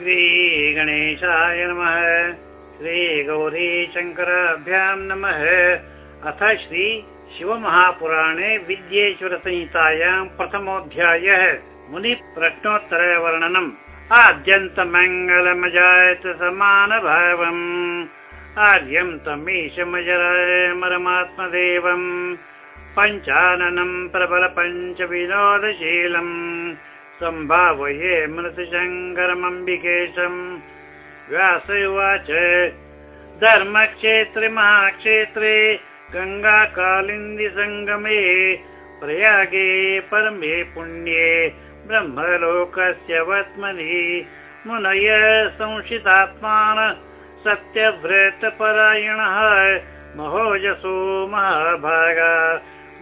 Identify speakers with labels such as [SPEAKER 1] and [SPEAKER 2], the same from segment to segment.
[SPEAKER 1] श्रीगणेशाय नमः। श्रीगौरीशङ्कराभ्यां नमः। अथ श्री शिवमहापुराणे विद्येश्वरसंहितायां प्रथमोऽध्यायः। मुनिप्रश्नोत्तरवर्णनम्। आद्यन्तमङ्गलमजायत समानभावम्। आर्यं तमीशमजरमरमात्मदेवम् पञ्चाननं प्रबल पञ्चविनोदशीलम् सम्भावये मृतशङ्करमम्बिकेशम् व्यास उवाच धर्मक्षेत्रे महाक्षेत्रे गङ्गाकालिन्दीसङ्गमे प्रयागे परमे पुण्ये ब्रह्मलोकस्य वत्मनि मुनय संशितात्मान सत्यव्रतपरायणः महोजसो महाभागा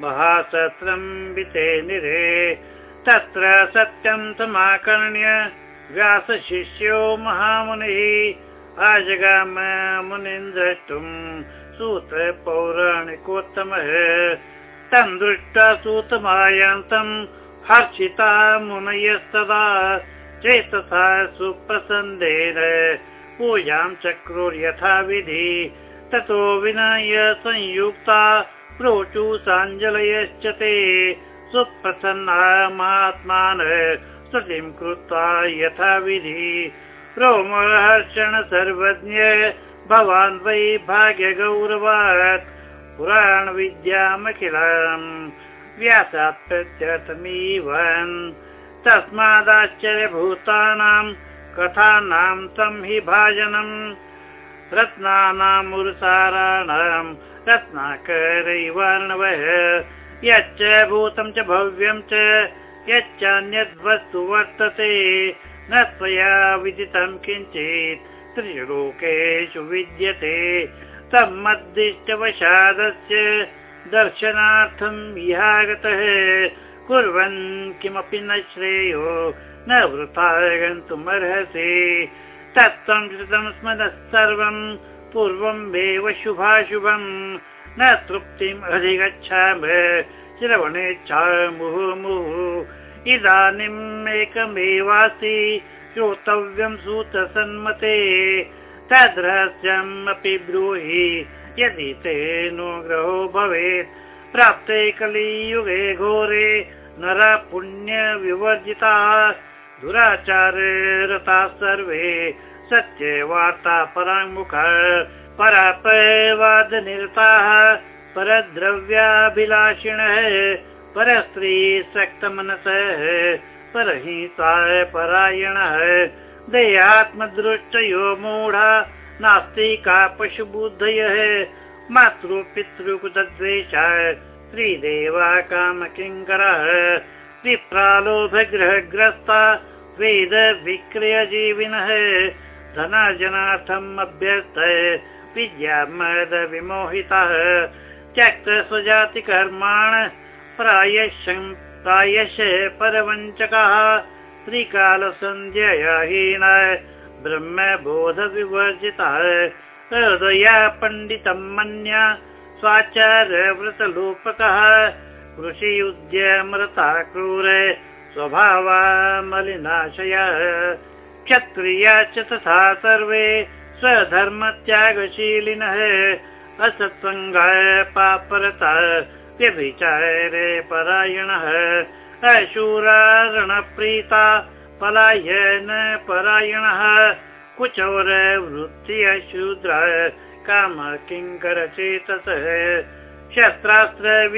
[SPEAKER 1] महासत्रं विते निरे तत्र सत्यं समाकर्ण्य व्यासशिष्यो महामुनिः आजगाम मुनिं द्रष्टुम् सूत्रपौराणिकोत्तमः। तं दृष्ट्वा सूतमायान्तम् हर्षिता मुनयस्तदा चेतसा सुप्रसन्देन। पूजां चक्रुर्यथा विधि ततो विनय संयुक्ता प्रोचु साञ्जलयश्च ते सुप्रसन्ना महात्मान स्तुतिं कृत्वा यथा विधि रोमहर्षण सर्वज्ञ भवान् वै भाग्यगौरवात् पुराणविद्यामखिलम् व्यासात् प्रत्यर्थमीवन् तस्मादाश्चर्यभूतानां कथानां तं हि भाजनम्। रत्नानामुरुसाराणां रत्नाकरैवर्णवः यच्च भूतं च भव्यं च यच्चान्यद्वस्तु वर्तते न त्वया विदितं किञ्चित् त्रिलोकेषु विद्यते। तन्मद्दिष्टवशादस्य दर्शनार्थम् इहागतः कुर्वन् किमपि न श्रेयो न वृथा गन्तुमर्हसि तत्संस्कृतं स्म न सर्वम् पूर्वम् एव शुभाशुभम् न तृप्तिम् अधिगच्छाम। श्रवणेच्छा मुहुर्मुहुः इदानीम् एकमेवास्ति श्रोतव्यं सूतसन्मते। तद्रहस्यम् अपि ब्रूहि यदि तेऽनुग्रहो भवेत्। प्राप्ते कलियुगे घोरे नर दुराचारे रताः सर्वे सत्ये वार्ता पराङ्मुख परापवादनिरताः परद्रव्याभिलाषिणः परस्त्री सक्तमनसः परहिंसा परायणः। देहात्मदृष्टयो मूढा नास्तिका पशुबुद्धयः मातृपितृकुतद्वेष श्रीदेवा कामकिङ्करः। विप्रालोभग्रहग्रस्ता वेद विक्रयजीविनः धनार्जनार्थम् अभ्यस्त विद्यामद विमोहितः। त्यक्त स्वजातिकर्माण प्रायश प्रायश परवञ्चकः। त्रिकालसन्ध्ययाहीन ब्रह्मबोधविवर्जितः हृदया पण्डितं मन्या स्वाचार्यव्रतलोपकः कृषि उद्यमरता क्रूर स्वभावा मलिनाशय क्षत्रिया च तथा सर्वे स्वधर्मत्यागशीलिनः असत्सङ्गाय पापरता व्यभिचारे परायणः। अशूरारणप्रीता पलायन परायणः। कुचौर वृत्ति अशूद्र काम किङ्कर चेतसः शस्त्रास्त्र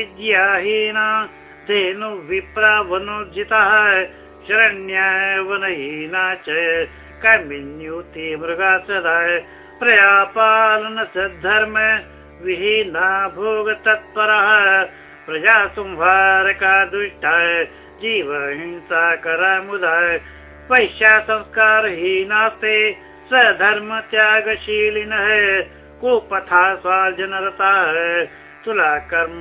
[SPEAKER 1] शरण्यावनहीनाच कामिन्युती मृगा सदा प्रयापालन सद्धर्म। विहीना भोग तत्परः प्रजा संहारका दुष्टा जीव हिंसा करा मुदा वैश्या संस्कारहीनास्ते। स्वधर्म त्यागशीलिनः। कुपथा स्वार्जनरताः। तुला कर्म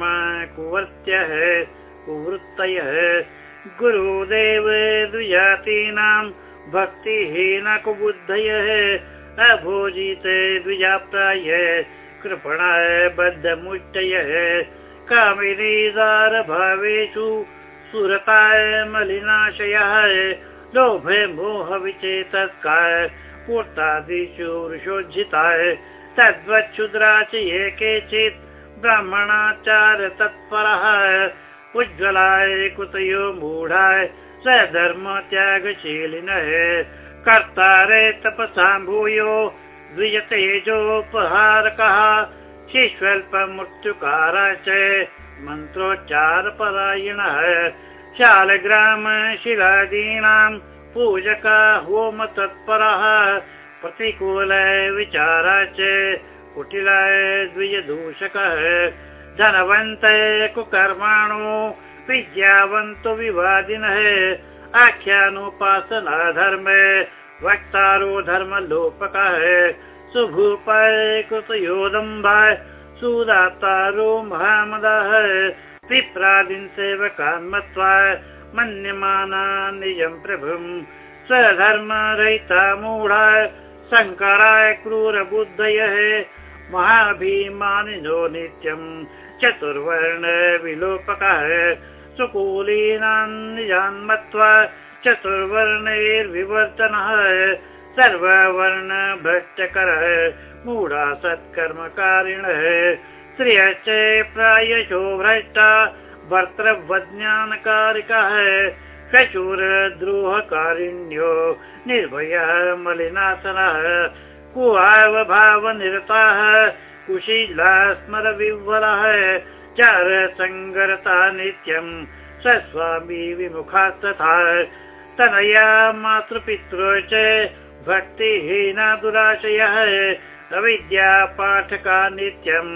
[SPEAKER 1] कुवर्त्यः। कुवृत्तयः। गुरुदेव द्विजातीनां भक्तिहीन कुबुद्धयः अभोजित द्विजाप्राय कृपणाय बद्धमुष्टयः कामिनीदारभावेषु सुरताय मलिनाशयः लोभे मोहविचेतस्काय पूर्तादिषु वृषोज्झिताय तद्वच्छुद्रा च ये केचित् ब्राह्मणाचार तत्परः उज्ज्वलाय कुतयो मूढाय स धर्म त्यागशीलिनः कर्तारे तपसां भूयो द्विजतेजोपहारकः शिष्वल्पमृत्युकार च मन्त्रोच्चारपरायणः। शालग्राम शिलादीनां पूजका होम तत्परः प्रतिकूल विचारा च कुटिलाय द्विजदूषकः धनवन्त कुकर्माणो विद्यावन्तो विवादिनः। आख्यानोपासना धर्म वक्तारो धर्मलोपकः। सुभूपाय कृतयोदम्बाय सुदातारो महामदः। विप्रादीन् सेवकान् मत्वा मन्यमाना निजं प्रभुम् स्वधर्मरहिता मूढाय शङ्कराय क्रूरबुद्धयः। महाभिमानिनो नित्यम् चतुर्वर्ण विलोपकः सुकूलीनान् निजान् मत्वा चतुर्वर्णैर्विवर्तनः सर्ववर्ण भ्रष्टकरः मूढा सत्कर्मकारिणः स्त्रियश्च प्रायशो भ्रष्टा भर्तृवज्ञानकारिकः कचूरद्रोहकारिण्यो निर्भयः मलिनासनः कुहावभावनिरताः कुशीला स्मर विह्वलः चार सङ्गरता नित्यम् स्वस्वामी विमुखास्तथा तनया मातृपितृ च भक्तिहीना दुराशयः अविद्या पाठका नित्यम्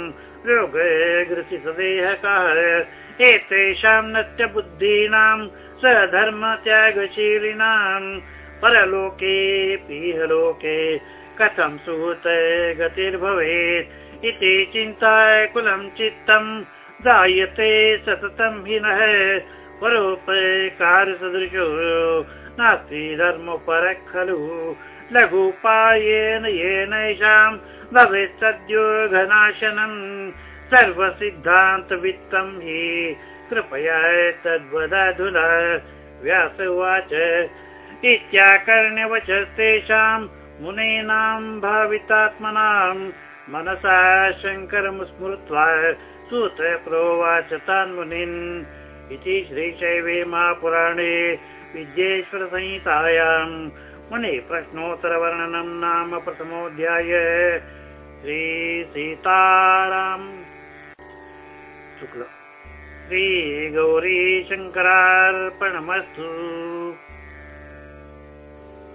[SPEAKER 1] रोगग्रसितदेहकः एतेषां नत्य बुद्धीनां सधर्म त्यागशीलिनाम् परलोके पीहलोके कथं सुहृत गतिर्भवेत् इति चिन्ताय कुलं चित्तम् जायते सततं हिनः परोपकारसदृशो नास्ति धर्मपर खलु। लघुपायेन येनैषां भवेत् सद्यो घनाशनम् सर्वसिद्धान्तवित्तं हि कृपया तद्वदधुना। व्यास उवाच इत्याकर्ण्यवचस्तेषां मुनीनां भावितात्मनां मनसा शङ्करं स्मृत्वा सूत प्रोवाच तान् मुनीन् इति श्रीशैवे महापुराणे विद्येश्वरसंहितायां मुनि प्रश्नोत्तरवर्णनं नाम प्रथमोऽध्याय। श्रीसीताराम् शुक्ल। श्रीगौरीशङ्करार्पणमस्तु